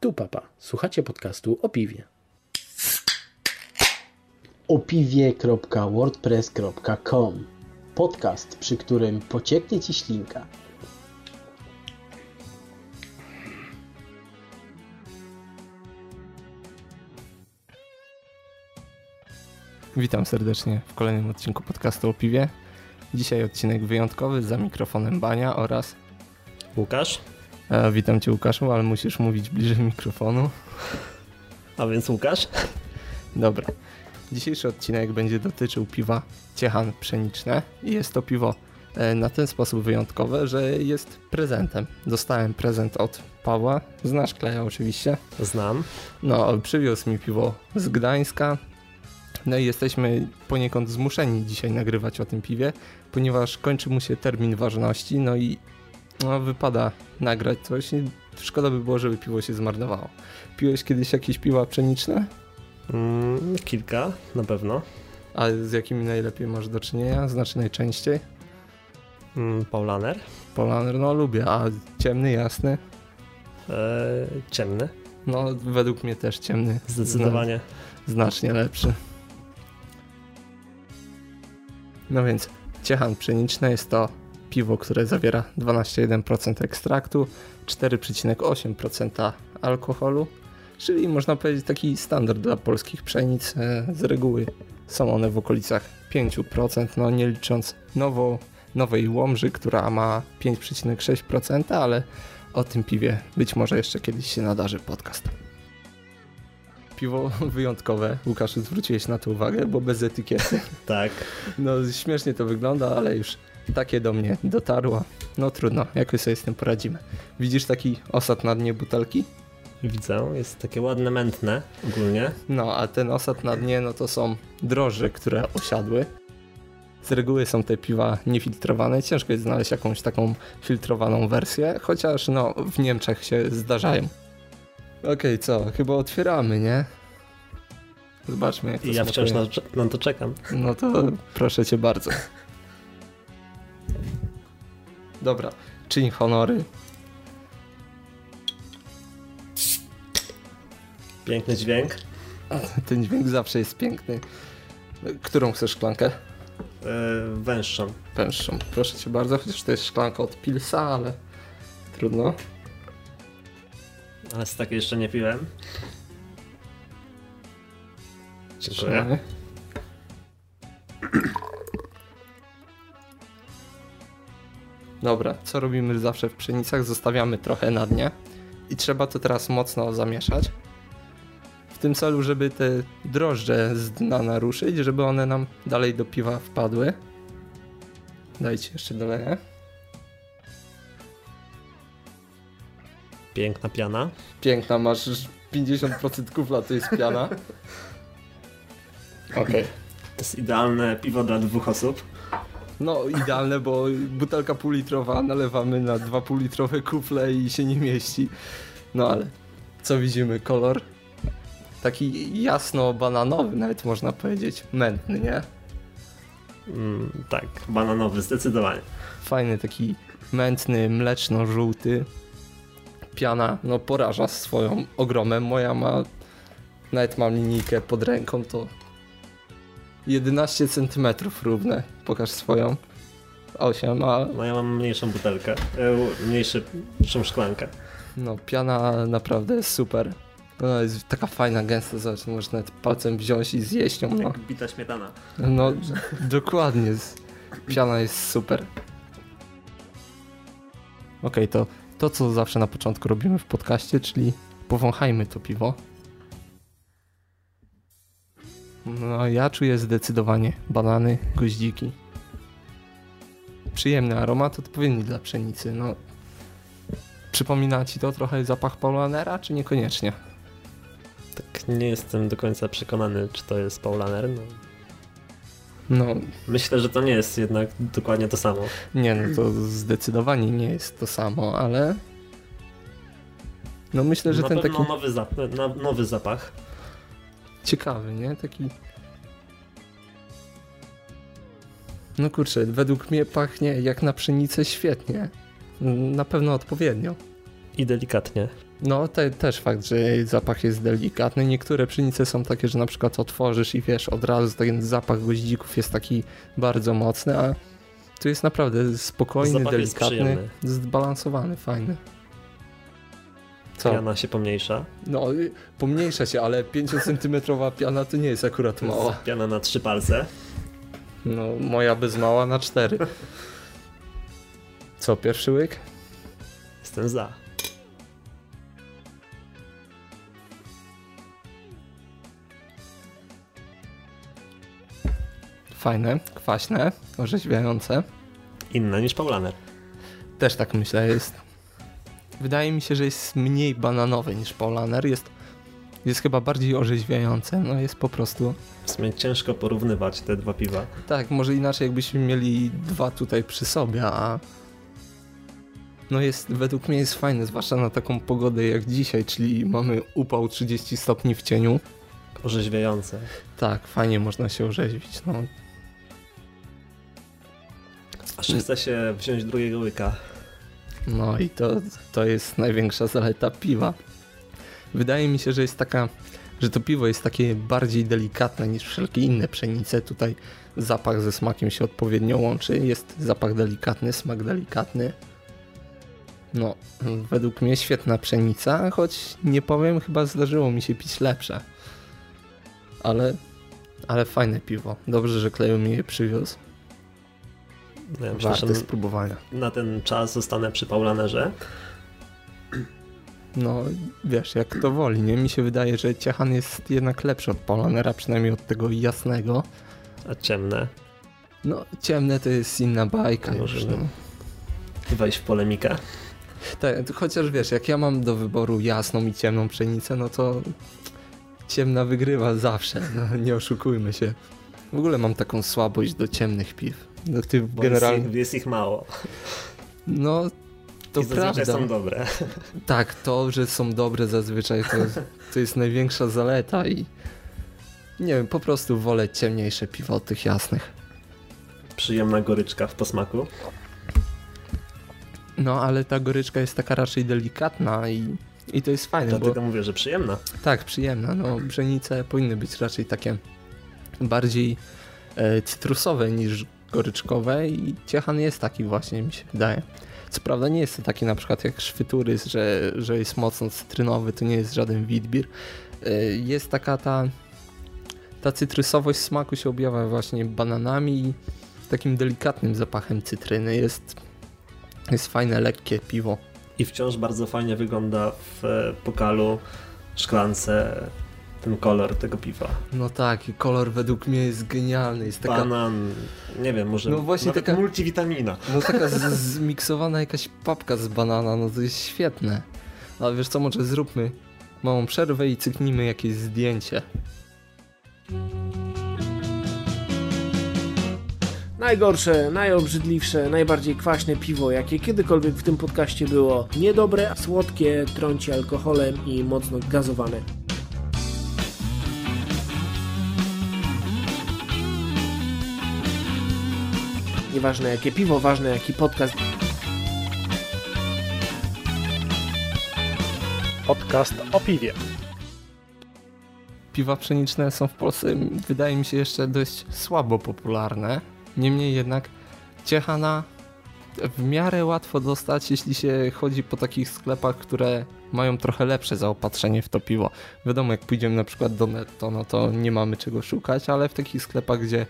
Tu papa. Słuchacie podcastu o piwie. opiwie.wordpress.com Podcast, przy którym pocieknie Ci ślinka. Witam serdecznie w kolejnym odcinku podcastu o piwie. Dzisiaj odcinek wyjątkowy za mikrofonem Bania oraz Łukasz, e, witam Cię Łukaszu, ale musisz mówić bliżej mikrofonu. a więc Łukasz. Dobra. Dzisiejszy odcinek będzie dotyczył piwa Ciechan Pszeniczne i jest to piwo e, na ten sposób wyjątkowe, że jest prezentem. Dostałem prezent od Pawła, znasz Kleja oczywiście. Znam. No, przywiózł mi piwo z Gdańska. No i jesteśmy poniekąd zmuszeni dzisiaj nagrywać o tym piwie, ponieważ kończy mu się termin ważności, no i no, wypada nagrać coś. Szkoda by było, żeby piwo się zmarnowało. Piłeś kiedyś jakieś piwa pszeniczne? Mm, kilka, na pewno. A z jakimi najlepiej masz do czynienia? Znaczy najczęściej? Mm, Paulaner. Polaner, no lubię, a ciemny, jasny? E, ciemny. No według mnie też ciemny. Zdecydowanie. znacznie lepszy. No więc Ciechan Pszeniczne jest to piwo, które zawiera 12,1% ekstraktu, 4,8% alkoholu, czyli można powiedzieć taki standard dla polskich pszenic. E, Z reguły są one w okolicach 5%, no nie licząc nowo, nowej Łomży, która ma 5,6%, ale o tym piwie być może jeszcze kiedyś się nadarzy podcast piwo wyjątkowe. Łukaszu, zwróciłeś na to uwagę, bo bez etykiety. Tak. No śmiesznie to wygląda, ale już takie do mnie dotarło. No trudno, jakoś sobie z tym poradzimy. Widzisz taki osad na dnie butelki? Widzę. Jest takie ładne, mętne ogólnie. No, a ten osad na dnie, no to są drożdże, które osiadły. Z reguły są te piwa niefiltrowane. Ciężko jest znaleźć jakąś taką filtrowaną wersję, chociaż no w Niemczech się zdarzają. Okej, co? Chyba otwieramy, nie? Zobaczmy jak to ja wciąż smakuje. na, na to czekam. No to proszę cię bardzo. Dobra, czyń honory. Piękny dźwięk. Ten dźwięk zawsze jest piękny. Którą chcesz szklankę? E, węższą. Pęższą. Proszę cię bardzo, chociaż to jest szklanka od Pilsa, ale trudno. Ale z takiej jeszcze nie piłem. Dziękuję. Dobra, co robimy zawsze w pszenicach? Zostawiamy trochę na dnie i trzeba to teraz mocno zamieszać. W tym celu, żeby te drożdże z dna naruszyć, żeby one nam dalej do piwa wpadły. Dajcie jeszcze doleję. Piękna piana. Piękna, masz 50% kufla, to jest piana. Okej. To jest idealne piwo dla dwóch osób. No idealne, bo butelka półlitrowa nalewamy na dwa półlitrowe kufle i się nie mieści. No ale co widzimy? Kolor taki jasno-bananowy, nawet można powiedzieć, mętny, nie? Mm, tak, bananowy, zdecydowanie. Fajny taki mętny, mleczno-żółty. Piana, no poraża swoją ogromem. Moja ma, nawet mam linijkę pod ręką, to 11 cm równe. Pokaż swoją. 8, a No ja mam mniejszą butelkę. E, mniejszą szklankę. No, piana naprawdę jest super. Ona jest taka fajna, gęsta, zobacz, można nawet palcem wziąć i zjeść ją. No, Jak bita śmietana. no dokładnie. Piana jest super. Okej, to to, co zawsze na początku robimy w podcaście, czyli powąchajmy to piwo. No, ja czuję zdecydowanie banany, goździki. Przyjemny aromat, odpowiedni dla pszenicy. No, przypomina ci to trochę zapach Paulanera, czy niekoniecznie? Tak nie jestem do końca przekonany, czy to jest Paulaner. No, No, myślę, że to nie jest jednak dokładnie to samo. nie, no to zdecydowanie nie jest to samo, ale No myślę, że Na ten taki nowy, zap- nowy zapach. Ciekawy, nie? Taki... No kurczę, według mnie pachnie jak na pszenicę świetnie. Na pewno odpowiednio. I delikatnie. No, te, też fakt, że zapach jest delikatny. Niektóre pszenice są takie, że na przykład otworzysz i wiesz, od razu ten zapach goździków jest taki bardzo mocny, a tu jest naprawdę spokojny, Zapach delikatny, zbalansowany, fajny. Co? Piana się pomniejsza. No, y, pomniejsza się, ale 5-centymetrowa piana to nie jest akurat mała. Piana na trzy palce. No, moja bez mała na 4. Co, pierwszy łyk? Jestem za. Fajne, kwaśne, orzeźwiające. Inne niż Paulaner. Też tak myślę, jest. Wydaje mi się, że jest mniej bananowy niż Paulaner. Jest, jest chyba bardziej orzeźwiające. No jest po prostu. W sumie ciężko porównywać te dwa piwa. Tak, może inaczej jakbyśmy mieli dwa tutaj przy sobie, a. No jest, według mnie jest fajny, zwłaszcza na taką pogodę jak dzisiaj, czyli mamy upał 30 stopni w cieniu. Orzeźwiające. Tak, fajnie można się orzeźwić. No, Aż chce się wziąć drugiego łyka. No i to, to jest największa zaleta piwa. Wydaje mi się, że jest taka, że to piwo jest takie bardziej delikatne niż wszelkie inne pszenice. Tutaj zapach ze smakiem się odpowiednio łączy. Jest zapach delikatny, smak delikatny. No, według mnie świetna pszenica, choć nie powiem, chyba zdarzyło mi się pić lepsze. Ale, ale fajne piwo. Dobrze, że Kleju mi je przywiózł. No, ja myślę, Warte że spróbowania. na ten czas zostanę przy Paulanerze. No, wiesz, jak to woli, nie? Mi się wydaje, że Ciechan jest jednak lepszy od Polanera, przynajmniej od tego jasnego. A ciemne. No, ciemne to jest inna bajka już, Możemy no. Wejść w polemikę. Tak, chociaż wiesz, jak ja mam do wyboru jasną i ciemną pszenicę, no to ciemna wygrywa zawsze, no, nie oszukujmy się. W ogóle mam taką słabość do ciemnych piw. No, ty Bo generalnie... jest, ich, jest ich mało. No, to I zazwyczaj prawda. są dobre. Tak, to, że są dobre zazwyczaj, to, to jest największa zaleta i nie wiem, po prostu wolę ciemniejsze piwo od tych jasnych. Przyjemna goryczka w posmaku. No, ale ta goryczka jest taka raczej delikatna i, i to jest fajne, bo Dlatego mówię, że przyjemna. tak, przyjemna. No, pszenice powinny być raczej takie bardziej e, cytrusowe niż goryczkowe i ciechan jest taki właśnie, mi się wydaje. Co prawda nie jest to taki na przykład jak szwyturys, że, że jest mocno cytrynowy, to nie jest żaden witbier. E, jest taka ta ta cytrysowość smaku się objawia właśnie bananami i takim delikatnym zapachem cytryny. Jest, jest fajne, lekkie piwo. I wciąż bardzo fajnie wygląda w pokalu, szklance, ten kolor tego piwa. No tak, i kolor według mnie jest genialny. Jest taka, Banan, nie wiem, może No właśnie nawet taka- multivitamina. no taka z- zmiksowana jakaś papka z banana, no to jest świetne. Ale wiesz co, może zróbmy małą przerwę i cyknijmy jakieś zdjęcie. Najgorsze, najobrzydliwsze, najbardziej kwaśne piwo, jakie kiedykolwiek w tym podcaście było. Niedobre, słodkie, trąci alkoholem i mocno gazowane. Nieważne jakie piwo, ważne jaki podcast. Podcast o piwie. Piwa pszeniczne są w Polsce, wydaje mi się, jeszcze dość słabo popularne. Niemniej jednak ciechana w miarę łatwo dostać, jeśli się chodzi po takich sklepach, które mają trochę lepsze zaopatrzenie w to piwo. Wiadomo, jak pójdziemy na przykład do Netto, no to nie mamy czego szukać, ale w takich sklepach, gdzie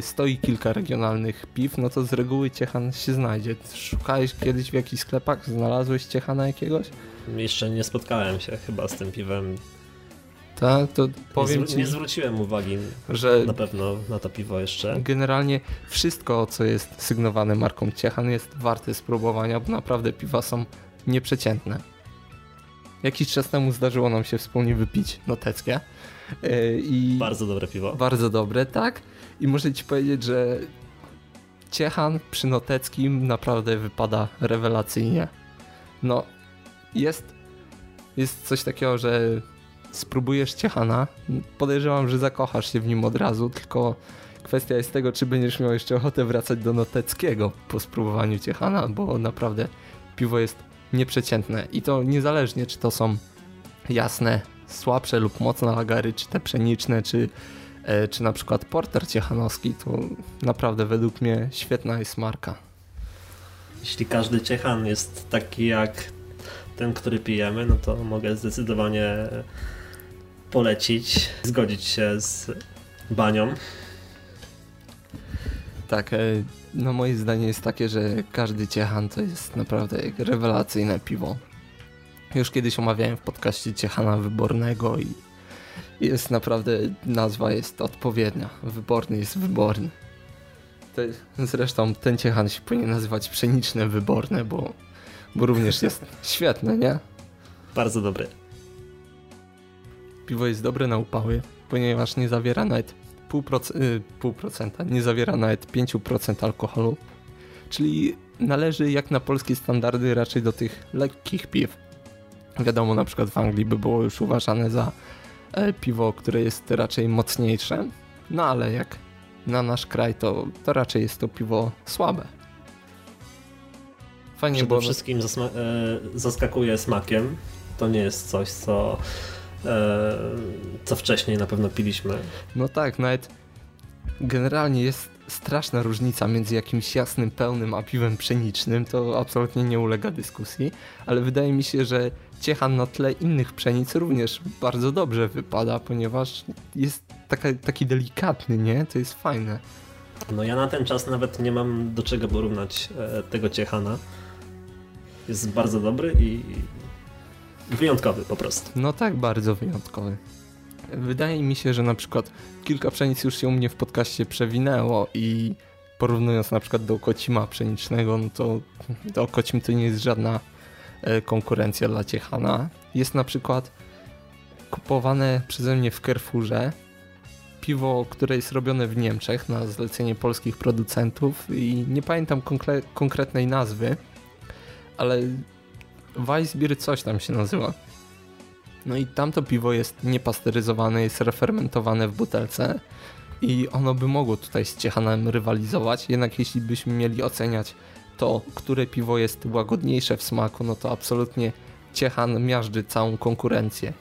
stoi kilka regionalnych piw, no to z reguły ciechan się znajdzie. Szukałeś kiedyś w jakichś sklepach? Znalazłeś ciechana jakiegoś? Jeszcze nie spotkałem się chyba z tym piwem. Tak, to Nie, powiem zwró- ci, nie zwróciłem uwagi że na pewno na to piwo jeszcze. Generalnie wszystko, co jest sygnowane marką Ciechan jest warte spróbowania, bo naprawdę piwa są nieprzeciętne. Jakiś czas temu zdarzyło nam się wspólnie wypić noteckie yy, i Bardzo dobre piwo. bardzo dobre, tak? I muszę ci powiedzieć, że Ciechan przy noteckim naprawdę wypada rewelacyjnie. No, jest, jest coś takiego, że spróbujesz Ciechana, podejrzewam, że zakochasz się w nim od razu, tylko kwestia jest tego, czy będziesz miał jeszcze ochotę wracać do Noteckiego po spróbowaniu Ciechana, bo naprawdę piwo jest nieprzeciętne. I to niezależnie, czy to są jasne, słabsze lub mocne lagary, czy te pszeniczne, czy, czy na przykład porter ciechanowski, to naprawdę według mnie świetna jest marka. Jeśli każdy ciechan jest taki jak ten, który pijemy, no to mogę zdecydowanie polecić, zgodzić się z banią. Tak, e, no moje zdanie jest takie, że każdy Ciechan to jest naprawdę rewelacyjne piwo. Już kiedyś omawiałem w podcaście Ciechana Wybornego i jest naprawdę, nazwa jest odpowiednia. Wyborny jest wyborny. To, zresztą ten Ciechan się powinien nazywać Pszeniczne Wyborne, bo, bo również jest świetne, nie? Bardzo dobry. Piwo jest dobre na upały, ponieważ nie zawiera nawet pół, proc y, pół procenta, nie zawiera nawet 5% alkoholu, czyli należy jak na polskie standardy raczej do tych lekkich piw. Wiadomo, na przykład w Anglii by było już uważane za piwo, które jest raczej mocniejsze, no ale jak na nasz kraj, to, to raczej jest to piwo słabe. Fajnie, Przede bo... wszystkim e, zaskakuje smakiem. To nie jest coś, co E, co wcześniej na pewno piliśmy. No tak, nawet generalnie jest straszna różnica między jakimś jasnym, pełnym, a piwem pszenicznym, to absolutnie nie ulega dyskusji, ale wydaje mi się, że ciechan na tle innych pszenic również bardzo dobrze wypada, ponieważ jest taka, taki delikatny, nie? To jest fajne. No ja na ten czas nawet nie mam do czego porównać e, tego ciechana. Jest bardzo dobry i wyjątkowy po prostu. No tak, bardzo wyjątkowy. Wydaje mi się, że na przykład kilka pszenic już się u mnie w podcaście przewinęło i porównując na przykład do kocima pszenicznego, no to, to kocim to nie jest żadna e, konkurencja dla Ciechana. Jest na przykład kupowane przeze mnie w Carrefourze piwo, które jest robione w Niemczech na zlecenie polskich producentów i nie pamiętam konkretnej nazwy, ale Weissbier coś tam się nazywa. No i tamto piwo jest niepasteryzowane, jest refermentowane w butelce i ono by mogło tutaj z Ciechanem rywalizować, jednak jeśli byśmy mieli oceniać to, które piwo jest łagodniejsze w smaku, no to absolutnie Ciechan miażdży całą konkurencję.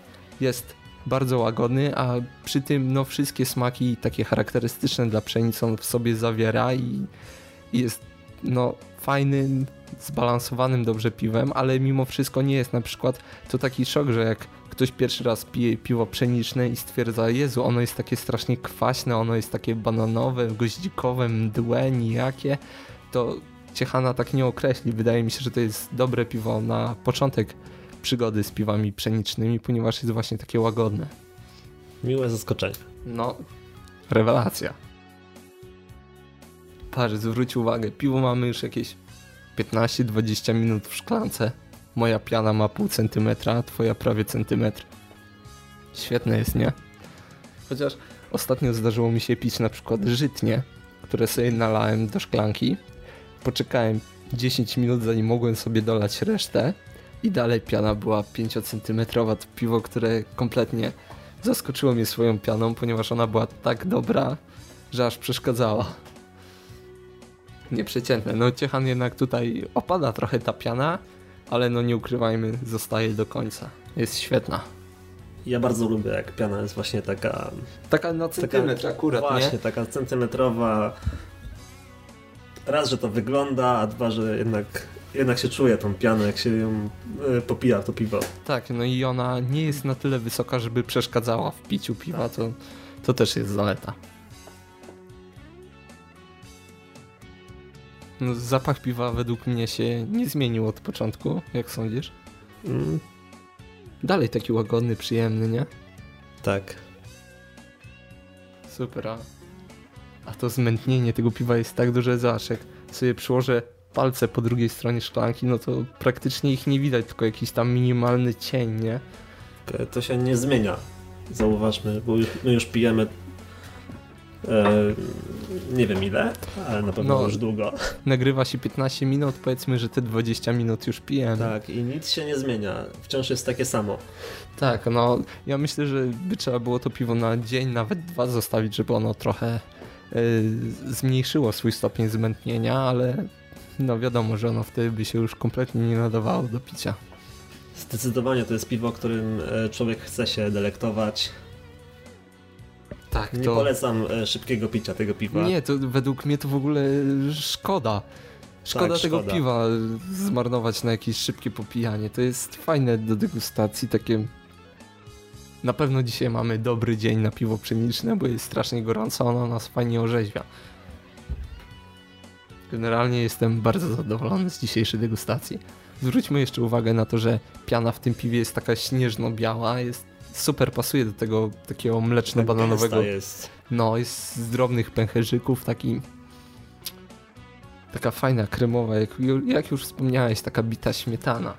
Jest bardzo łagodny, a przy tym no wszystkie smaki takie charakterystyczne dla pszenicy on w sobie zawiera i jest no fajnym, zbalansowanym dobrze piwem, ale mimo wszystko nie jest na przykład to taki szok, że jak ktoś pierwszy raz pije piwo pszeniczne i stwierdza, Jezu, ono jest takie strasznie kwaśne, ono jest takie bananowe, goździkowe, mdłe, nijakie, to Ciechana tak nie określi. Wydaje mi się, że to jest dobre piwo na początek przygody z piwami pszenicznymi, ponieważ jest właśnie takie łagodne. Miłe zaskoczenie. No, rewelacja. Patrz, zwróć uwagę, piwo mamy już jakieś 15-20 minut w szklance. Moja piana ma pół centymetra, twoja prawie centymetr. Świetne jest, nie? Chociaż ostatnio zdarzyło mi się pić na przykład żytnie, które sobie nalałem do szklanki. Poczekałem 10 minut zanim mogłem sobie dolać resztę i dalej piana była 5 centymetrowa. To piwo, które kompletnie zaskoczyło mnie swoją pianą, ponieważ ona była tak dobra, że aż przeszkadzała nieprzeciętne. No Ciechan jednak tutaj opada trochę ta piana, ale no nie ukrywajmy, zostaje do końca. Jest świetna. Ja bardzo lubię, jak piana jest właśnie taka... Taka na centymetr taka, akurat, Właśnie, nie? taka centymetrowa. Raz, że to wygląda, a dwa, że jednak, jednak się czuje tą pianę, jak się ją y, popija to piwo. Tak, no i ona nie jest na tyle wysoka, żeby przeszkadzała w piciu piwa, to, to też jest zaleta. No, zapach piwa według mnie się nie zmienił od początku, jak sądzisz? Mm. Dalej taki łagodny, przyjemny, nie? Tak. Super, a, a to zmętnienie tego piwa jest tak duże, zobacz, jak sobie przyłożę palce po drugiej stronie szklanki, no to praktycznie ich nie widać, tylko jakiś tam minimalny cień, nie? To się nie zmienia. Zauważmy, bo już, my już pijemy nie wiem ile, ale na pewno no, już długo. Nagrywa się 15 minut, powiedzmy, że te 20 minut już pijemy. Tak, i nic się nie zmienia. Wciąż jest takie samo. Tak, no ja myślę, że by trzeba było to piwo na dzień, nawet dwa zostawić, żeby ono trochę y, zmniejszyło swój stopień zmętnienia, ale no wiadomo, że ono wtedy by się już kompletnie nie nadawało do picia. Zdecydowanie to jest piwo, którym e, człowiek chce się delektować. Tak, Nie polecam e, szybkiego picia tego piwa. Nie, to według mnie to w ogóle szkoda. Szkoda Tak, tego szkoda. piwa zmarnować na jakieś szybkie popijanie. To jest fajne do degustacji, takie... Na pewno dzisiaj mamy dobry dzień na piwo pszeniczne, bo jest strasznie gorąco, ono nas fajnie orzeźwia. Generalnie jestem bardzo zadowolony z dzisiejszej degustacji. Zwróćmy jeszcze uwagę na to, że piana w tym piwie jest taka śnieżno-biała, jest super pasuje do tego takiego Tak mleczno-bananowego jest. no, jest z drobnych pęcherzyków, taki... Taka fajna, kremowa, jak, jak już wspomniałeś, taka bita śmietana.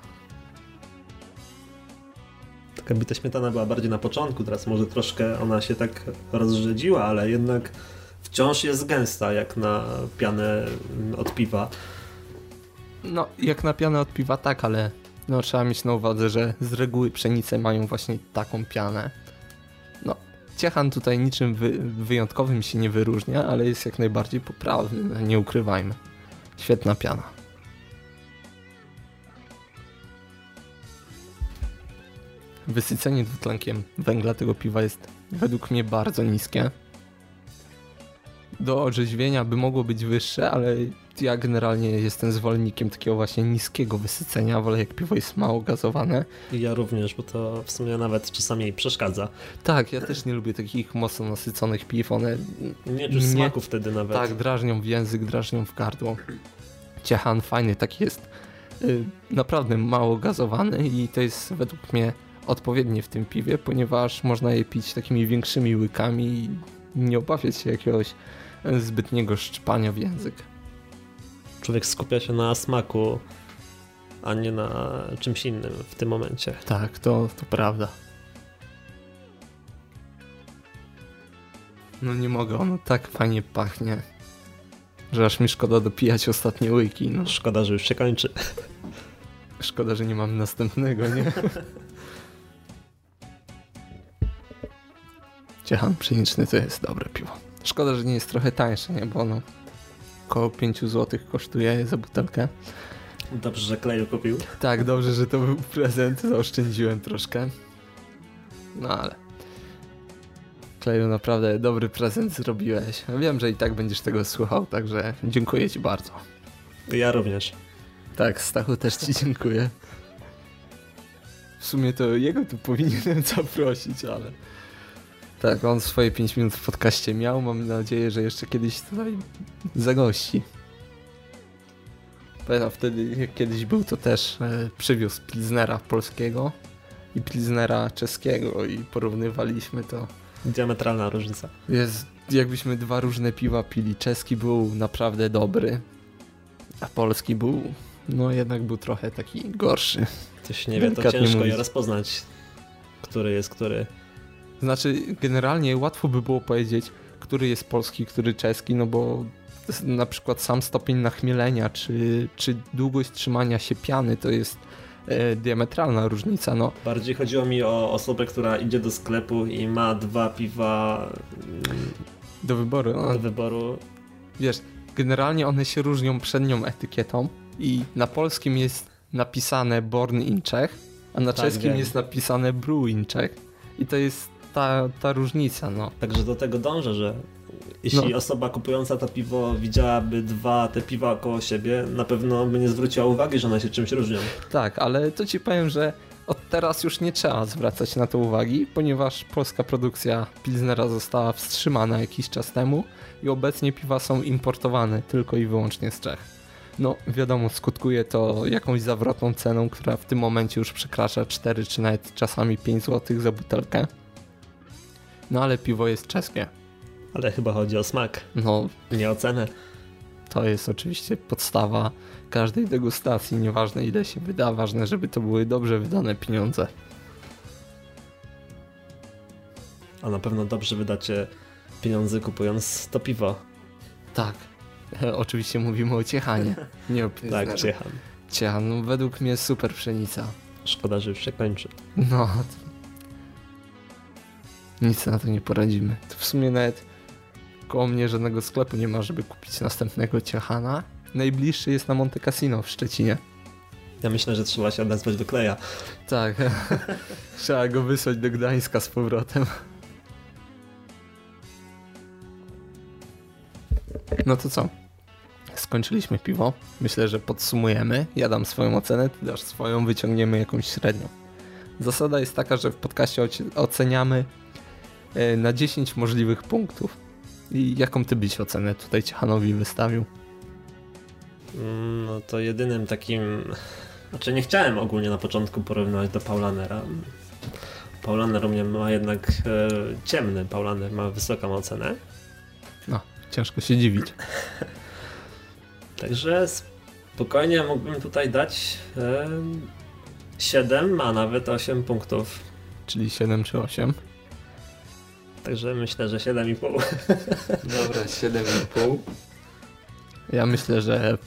Taka bita śmietana była bardziej na początku, teraz może troszkę ona się tak rozrzedziła, ale jednak wciąż jest gęsta, jak na pianę od piwa. No, jak na pianę od piwa tak, ale no, trzeba mieć na uwadze, że z reguły pszenice mają właśnie taką pianę. No, Ciechan tutaj niczym wy, wyjątkowym się nie wyróżnia, ale jest jak najbardziej poprawny, no, nie ukrywajmy. Świetna piana. Wysycenie dwutlenkiem węgla tego piwa jest według mnie bardzo niskie. Do orzeźwienia by mogło być wyższe, ale ja generalnie jestem zwolennikiem takiego właśnie niskiego wysycenia. Wolę jak piwo jest mało gazowane. Ja również, bo to w sumie nawet czasami przeszkadza. Tak, ja też nie lubię takich mocno nasyconych piw. One Nie czuć Nie. smaku wtedy nawet. tak drażnią w język, drażnią w gardło. Ciechan fajny, taki jest y, naprawdę mało gazowany i to jest według mnie odpowiednie w tym piwie, ponieważ można je pić takimi większymi łykami i nie obawiać się jakiegoś zbytniego szczpania w język. Człowiek skupia się na smaku, a nie na czymś innym w tym momencie. Tak, to, to prawda. No nie mogę, ono tak fajnie pachnie, że aż mi szkoda dopijać ostatnie łyki. No, Szkoda, że już się kończy. szkoda, że nie mam następnego, nie? Ciechan pszeniczny to jest dobre piwo. Szkoda, że nie jest trochę tańsze, nie? Bo ono około 5 zł kosztuje za butelkę. Dobrze, że Kleju kupił. Tak, dobrze, że to był prezent, zaoszczędziłem troszkę. No ale... Kleju, naprawdę dobry prezent zrobiłeś. Wiem, że i tak będziesz tego słuchał, także dziękuję ci bardzo. Ja również. Tak, Stachu też ci dziękuję. W sumie to jego tu powinienem zaprosić, ale... Tak, on swoje 5 minut w podcaście miał. Mam nadzieję, że jeszcze kiedyś tutaj zagości. Pamiętam wtedy, jak kiedyś był, to też e, przywiózł Pilznera polskiego i Pilznera czeskiego i porównywaliśmy to. Diametralna różnica. Jest, jakbyśmy dwa różne piwa pili. Czeski był naprawdę dobry, a polski był, no jednak był trochę taki gorszy. Ktoś nie wie, to ciężko je rozpoznać, który jest który. Znaczy, generalnie łatwo by było powiedzieć, który jest polski, który czeski, no bo na przykład sam stopień nachmielenia, czy, czy długość trzymania się piany, to jest e, diametralna różnica, no. Bardziej chodziło mi o osobę, która idzie do sklepu i ma dwa piwa mm, Do wyboru. No, do wyboru. wiesz, generalnie one się różnią przednią etykietą i na polskim jest napisane Born in Czech, a na Tak, czeskim wiem. jest napisane Brew in Czech. I to jest ta, ta różnica, no. Także do tego dążę, że jeśli No. osoba kupująca to piwo widziałaby dwa te piwa koło siebie, na pewno by nie zwróciła uwagi, że one się czymś różnią. Tak, ale to ci powiem, że od teraz już nie trzeba zwracać na to uwagi, ponieważ polska produkcja Pilznera została wstrzymana jakiś czas temu i obecnie piwa są importowane tylko i wyłącznie z Czech. No, wiadomo, skutkuje to jakąś zawrotną ceną, która w tym momencie już przekracza 4 czy nawet czasami 5 zł za butelkę. No ale piwo jest czeskie. Ale chyba chodzi o smak, No, nie o cenę. to jest oczywiście podstawa każdej degustacji, nieważne ile się wyda, ważne, żeby to były dobrze wydane pieniądze. A na pewno dobrze wydacie pieniądze kupując to piwo. Tak. Oczywiście mówimy o Ciechanie, nie o Tak. Ciechan. Ciechan, według mnie super pszenica. Szkoda, że już się kończy. No. Nic na to nie poradzimy. To w sumie nawet koło mnie żadnego sklepu nie ma, żeby kupić następnego Ciechana. Najbliższy jest na Monte Cassino w Szczecinie. Ja myślę, że trzeba się odezwać do Kleja. Tak. Trzeba go wysłać do Gdańska z powrotem. No to co? Skończyliśmy piwo. Myślę, że podsumujemy. Ja dam swoją ocenę, ty dasz swoją, wyciągniemy jakąś średnią. Zasada jest taka, że w podcaście oceniamy na 10 możliwych punktów. I jaką ty byś ocenę tutaj Ciechanowi wystawił? Mm, no to jedynym takim... Znaczy nie chciałem ogólnie na początku porównywać do Paulanera. Paulaner u mnie ma jednak e, ciemny, Paulaner ma wysoką ocenę. No, ciężko się dziwić. Także spokojnie mógłbym tutaj dać e, 7, a nawet 8 punktów. Czyli 7 czy 8? Także myślę, że 7,5. Dobra, 7,5. Ja myślę, że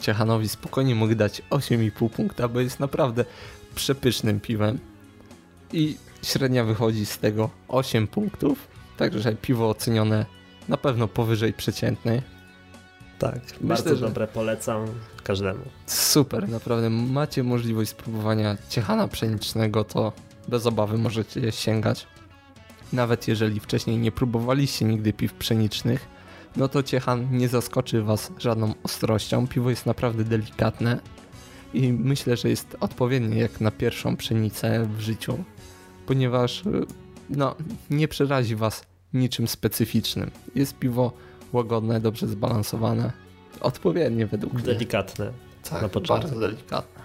Ciechanowi spokojnie mógł dać 8,5 punkta, bo jest naprawdę przepysznym piwem. I średnia wychodzi z tego 8 punktów. Także piwo ocenione na pewno powyżej przeciętnej. Tak, Myślę, bardzo że- dobre, polecam każdemu. Super, naprawdę macie możliwość spróbowania ciechana pszenicznego, to bez obawy możecie sięgać. Nawet jeżeli wcześniej nie próbowaliście nigdy piw pszenicznych, no to ciechan nie zaskoczy was żadną ostrością. Piwo jest naprawdę delikatne i myślę, że jest odpowiednie jak na pierwszą pszenicę w życiu, ponieważ y, no, nie przerazi was niczym specyficznym. Jest piwo łagodne, dobrze zbalansowane, odpowiednie według mnie. Delikatne. Tak, na początek. bardzo delikatne.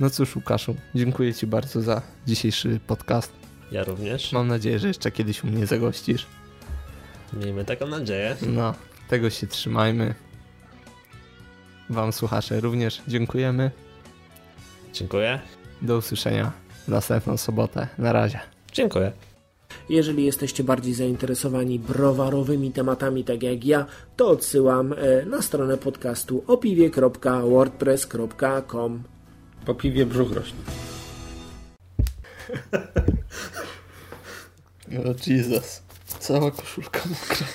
No cóż, Łukaszu, dziękuję Ci bardzo za dzisiejszy podcast. Ja również. Mam nadzieję, że jeszcze kiedyś u mnie zagościsz. Miejmy taką nadzieję. No, tego się trzymajmy. Wam, słuchacze, również dziękujemy. Dziękuję. Do usłyszenia w następną sobotę. Na razie. Dziękuję. Jeżeli jesteście bardziej zainteresowani browarowymi tematami, tak jak ja, to odsyłam e, na stronę podcastu opiwie.wordpress.com. Po piwie brzuch rośnie. O Jesus. Cała koszulka mokra.